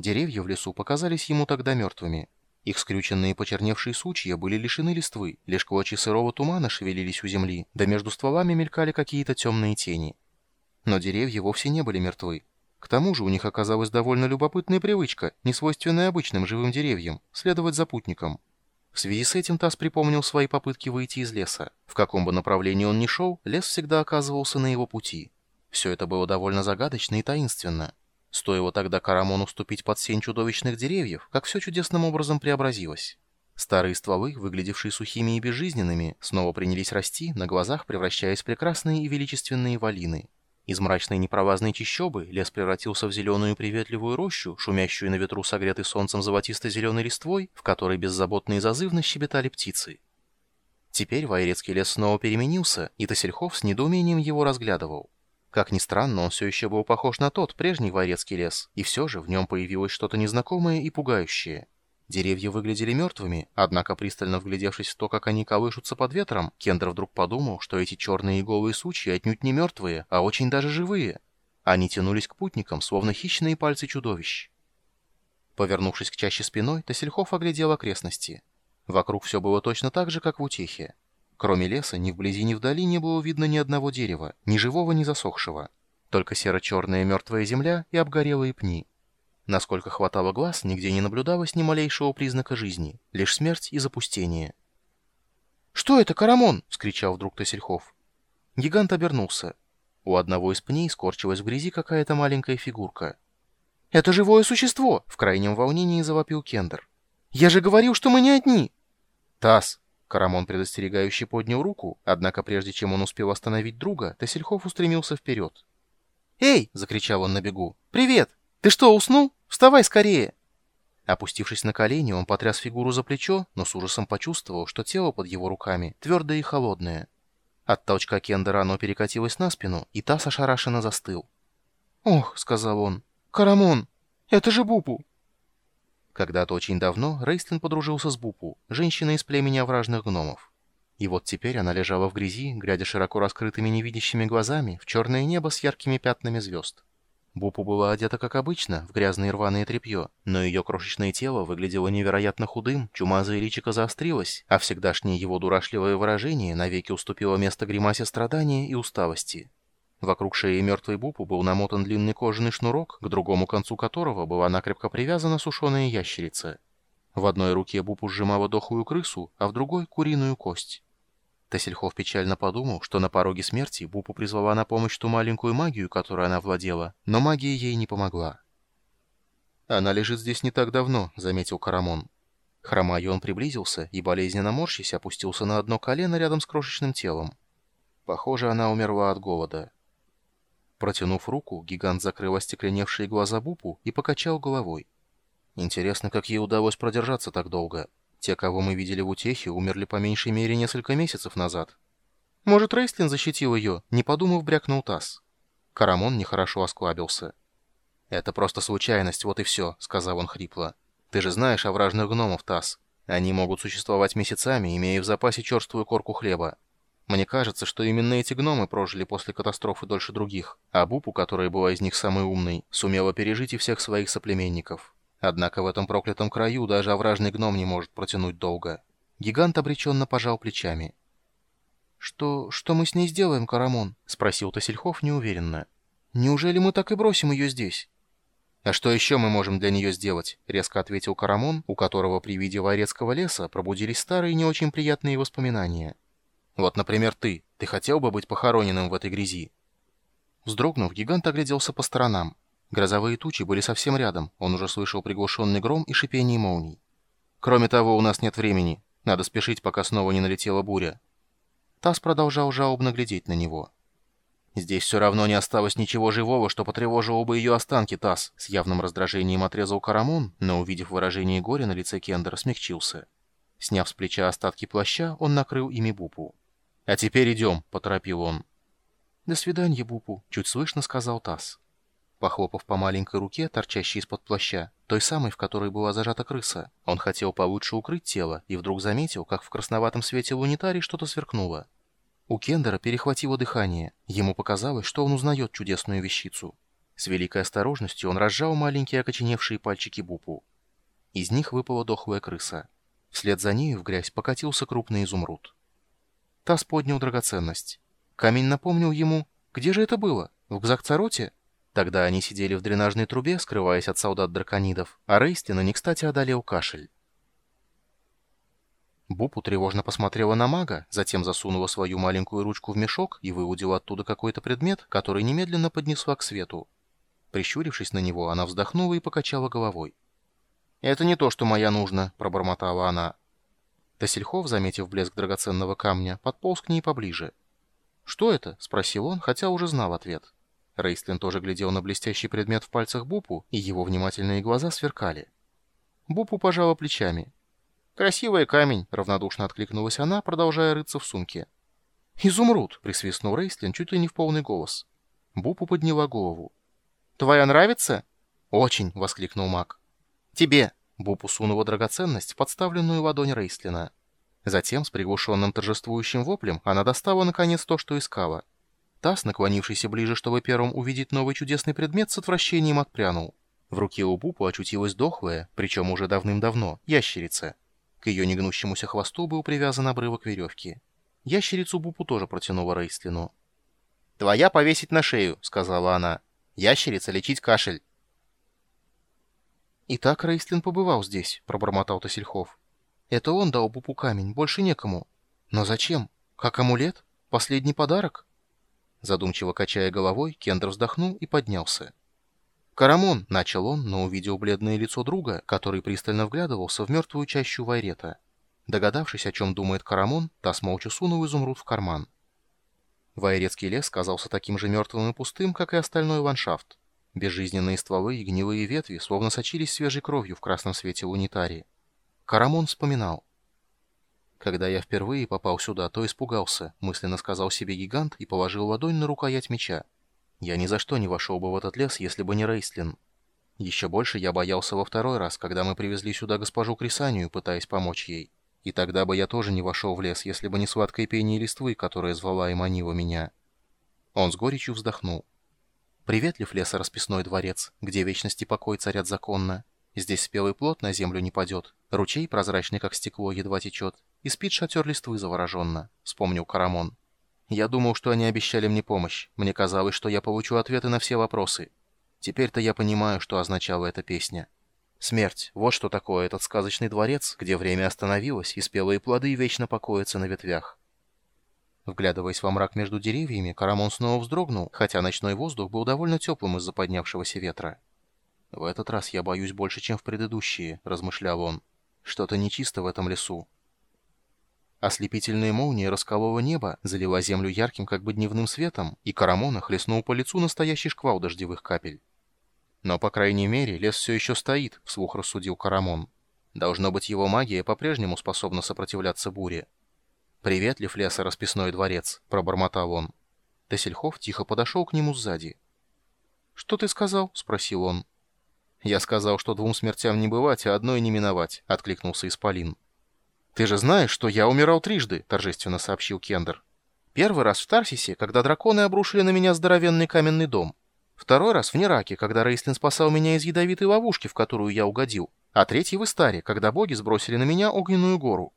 Деревья в лесу показались ему тогда мертвыми. Их скрюченные почерневшие сучья были лишены листвы, лишь клочья сырого тумана шевелились у земли, да между стволами мелькали какие-то темные тени. Но деревья вовсе не были мертвы. К тому же у них оказалась довольно любопытная привычка, несвойственная обычным живым деревьям, следовать за путником. В связи с этим Тасс припомнил свои попытки выйти из леса. В каком бы направлении он ни шел, лес всегда оказывался на его пути. Все это было довольно загадочно и таинственно. Стоило тогда Карамону ступить под сень чудовищных деревьев, как все чудесным образом преобразилось. Старые стволы, выглядевшие сухими и безжизненными, снова принялись расти, на глазах превращаясь в прекрасные и величественные валины. Из мрачной непровазной чащобы лес превратился в зеленую приветливую рощу, шумящую на ветру согретой солнцем золотисто-зеленой листвой, в которой беззаботно и зазывно щебетали птицы. Теперь Вайрецкий лес снова переменился, и Тосельхов с недоумением его разглядывал. Как ни странно, он все еще был похож на тот, прежний Вайрецкий лес, и все же в нем появилось что-то незнакомое и пугающее. Деревья выглядели мертвыми, однако, пристально вглядевшись в то, как они колышутся под ветром, Кендер вдруг подумал, что эти черные и голые сучья отнюдь не мертвые, а очень даже живые. Они тянулись к путникам, словно хищные пальцы чудовищ. Повернувшись к чаще спиной, Тосельхов оглядел окрестности. Вокруг все было точно так же, как в утехе. Кроме леса, ни вблизи, ни вдали не было видно ни одного дерева, ни живого, ни засохшего. Только серо-черная мертвая земля и обгорелые пни. Насколько хватало глаз, нигде не наблюдалось ни малейшего признака жизни, лишь смерть и запустение. «Что это, Карамон?» — вскричал вдруг Тосельхов. Гигант обернулся. У одного из пней скорчилась в грязи какая-то маленькая фигурка. «Это живое существо!» — в крайнем волнении завопил Кендер. «Я же говорил, что мы не одни!» «Тасс!» Карамон предостерегающе поднял руку, однако прежде чем он успел остановить друга, Тесельхов устремился вперед. «Эй!» — закричал он на бегу. «Привет! Ты что, уснул? Вставай скорее!» Опустившись на колени, он потряс фигуру за плечо, но с ужасом почувствовал, что тело под его руками твердое и холодное. От толчка Кендера оно перекатилось на спину, и Тасс ошарашенно застыл. «Ох!» — сказал он. «Карамон! Это же Бупу!» Когда-то очень давно Рейстлин подружился с Бупу, женщиной из племени овражных гномов. И вот теперь она лежала в грязи, глядя широко раскрытыми невидящими глазами в черное небо с яркими пятнами звезд. Бупу была одета, как обычно, в грязное рваное тряпье, но ее крошечное тело выглядело невероятно худым, чумазое личико заострилось, а всегдашнее его дурашливое выражение навеки уступило место гримасе страдания и усталости. Вокруг шеи мертвой Бупу был намотан длинный кожаный шнурок, к другому концу которого была накрепко привязана сушеная ящерица. В одной руке Бупу сжимала дохлую крысу, а в другой — куриную кость. Тесельхов печально подумал, что на пороге смерти Бупу призвала на помощь ту маленькую магию, которой она владела, но магия ей не помогла. «Она лежит здесь не так давно», — заметил Карамон. Хромая он приблизился и, болезненно морщись, опустился на одно колено рядом с крошечным телом. Похоже, она умерла от голода. Протянув руку, гигант закрыл остекленевшие глаза Бупу и покачал головой. Интересно, как ей удалось продержаться так долго. Те, кого мы видели в утехе, умерли по меньшей мере несколько месяцев назад. Может, Рейстлин защитил ее, не подумав, брякнул таз. Карамон нехорошо осклабился. «Это просто случайность, вот и все», — сказал он хрипло. «Ты же знаешь о вражных гномов, Тасс. Они могут существовать месяцами, имея в запасе черствую корку хлеба. Мне кажется, что именно эти гномы прожили после катастрофы дольше других, а Бупу, которая была из них самой умной, сумела пережить и всех своих соплеменников. Однако в этом проклятом краю даже овражный гном не может протянуть долго. Гигант обреченно пожал плечами. «Что... что мы с ней сделаем, Карамон?» — спросил Тосельхов неуверенно. «Неужели мы так и бросим ее здесь?» «А что еще мы можем для нее сделать?» — резко ответил Карамон, у которого при виде Варецкого леса пробудились старые не очень приятные воспоминания. Вот, например, ты. Ты хотел бы быть похороненным в этой грязи?» Вздрогнув, гигант огляделся по сторонам. Грозовые тучи были совсем рядом. Он уже слышал приглушенный гром и шипение молний. «Кроме того, у нас нет времени. Надо спешить, пока снова не налетела буря». Тасс продолжал жалобно глядеть на него. «Здесь все равно не осталось ничего живого, что потревожило бы ее останки, Тасс», с явным раздражением отрезал Карамон, но, увидев выражение горя на лице Кендера, смягчился. Сняв с плеча остатки плаща, он накрыл ими Бупу. «А теперь идем», — поторопил он. «До свидания, Бупу», — чуть слышно сказал Тасс. Похлопав по маленькой руке, торчащей из-под плаща, той самой, в которой была зажата крыса, он хотел получше укрыть тело и вдруг заметил, как в красноватом свете лунитарий что-то сверкнуло. У Кендера перехватило дыхание. Ему показалось, что он узнает чудесную вещицу. С великой осторожностью он разжал маленькие окоченевшие пальчики Бупу. Из них выпала дохлая крыса. Вслед за нею в грязь покатился крупный изумруд. Тасс поднял драгоценность. Камень напомнил ему, где же это было? В Гзакцароте? Тогда они сидели в дренажной трубе, скрываясь от солдат-драконидов, а Рейстина не кстати одолел кашель. Бупу тревожно посмотрела на мага, затем засунула свою маленькую ручку в мешок и выудила оттуда какой-то предмет, который немедленно поднесла к свету. Прищурившись на него, она вздохнула и покачала головой. «Это не то, что моя нужно», — пробормотала она. Тасельхов, заметив блеск драгоценного камня, подполз к ней поближе. «Что это?» — спросил он, хотя уже знал ответ. Рейстлин тоже глядел на блестящий предмет в пальцах Бупу, и его внимательные глаза сверкали. Бупу пожала плечами. «Красивый камень», — равнодушно откликнулась она, продолжая рыться в сумке. «Изумруд!» — присвистнул Рейстлин чуть ли не в полный голос. Бупу подняла голову. «Твоя нравится?» «Очень!» — воскликнул маг. «Тебе!» — Бупу сунула драгоценность, подставленную ладонь Рейстлина. Затем, с приглушенным торжествующим воплем, она достала, наконец, то, что искала. Тасс, наклонившийся ближе, чтобы первым увидеть новый чудесный предмет, с отвращением отпрянул. В руке у Бупу очутилась дохлая, причем уже давным-давно, ящерица. К ее негнущемуся хвосту был привязан обрывок веревки. Ящерицу Бупу тоже протянула Рейстлину. «Твоя повесить на шею», — сказала она. «Ящерица лечить кашель». «Итак Рейстлин побывал здесь», — пробормотал Тосельхов. «Это он дал Бупу камень, больше некому. Но зачем? Как амулет? Последний подарок?» Задумчиво качая головой, Кендер вздохнул и поднялся. «Карамон!» — начал он, но увидел бледное лицо друга, который пристально вглядывался в мертвую чащу Вайрета. Догадавшись, о чем думает Карамон, Тас молча сунул изумруд в карман. Вайрецкий лес казался таким же мертвым и пустым, как и остальной ландшафт. Безжизненные стволы и гнилые ветви словно сочились свежей кровью в красном свете лунитарии. Карамон вспоминал. «Когда я впервые попал сюда, то испугался», — мысленно сказал себе гигант и положил ладонь на рукоять меча. Я ни за что не вошел бы в этот лес, если бы не Рейстлин. Еще больше я боялся во второй раз, когда мы привезли сюда госпожу Крисанию, пытаясь помочь ей. И тогда бы я тоже не вошел в лес, если бы не сладкое пение листвы, которая звала и манила меня. Он с горечью вздохнул. Приветлив леса расписной дворец, где вечности покой царят законно. Здесь спелый плод на землю не падет, ручей, прозрачный как стекло, едва течет, и спит шатер листвы завороженно, вспомнил Карамон. Я думал, что они обещали мне помощь. Мне казалось, что я получу ответы на все вопросы. Теперь-то я понимаю, что означала эта песня. Смерть — вот что такое этот сказочный дворец, где время остановилось, и спелые плоды вечно покоятся на ветвях. Вглядываясь во мрак между деревьями, Карамон снова вздрогнул, хотя ночной воздух был довольно теплым из-за поднявшегося ветра. «В этот раз я боюсь больше, чем в предыдущие», — размышлял он. «Что-то нечисто в этом лесу. Ослепительная молния расколола небо, залила землю ярким как бы дневным светом, и Карамона хлестнул по лицу настоящий шквал дождевых капель. «Но, по крайней мере, лес все еще стоит», — вслух рассудил Карамон. «Должно быть, его магия по-прежнему способна сопротивляться буре». «Приветлив леса расписной дворец», — пробормотал он. Тесельхов тихо подошел к нему сзади. «Что ты сказал?» — спросил он. «Я сказал, что двум смертям не бывать, а одной не миновать», — откликнулся Исполин. «Ты же знаешь, что я умирал трижды», — торжественно сообщил Кендер. «Первый раз в Тарсисе, когда драконы обрушили на меня здоровенный каменный дом. Второй раз в Нераке, когда Рейслин спасал меня из ядовитой ловушки, в которую я угодил. А третий в Истаре, когда боги сбросили на меня огненную гору.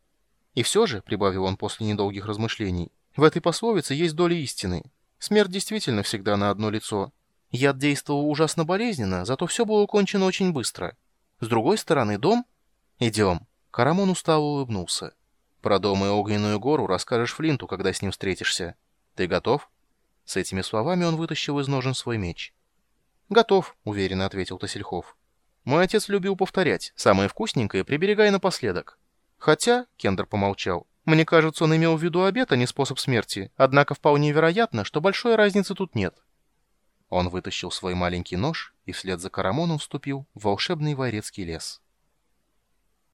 И все же, — прибавил он после недолгих размышлений, — в этой пословице есть доля истины. Смерть действительно всегда на одно лицо. Яд действовал ужасно болезненно, зато все было кончено очень быстро. С другой стороны, дом... Идем. Карамон устало улыбнулся. «Про дом и огненную гору расскажешь Флинту, когда с ним встретишься. Ты готов?» С этими словами он вытащил из ножен свой меч. «Готов», — уверенно ответил Тосельхов. «Мой отец любил повторять. Самое вкусненькое приберегай напоследок». «Хотя», — Кендер помолчал, — «мне кажется, он имел в виду обед, а не способ смерти. Однако вполне вероятно, что большой разницы тут нет». Он вытащил свой маленький нож и вслед за Карамоном вступил в волшебный вайрецкий лес.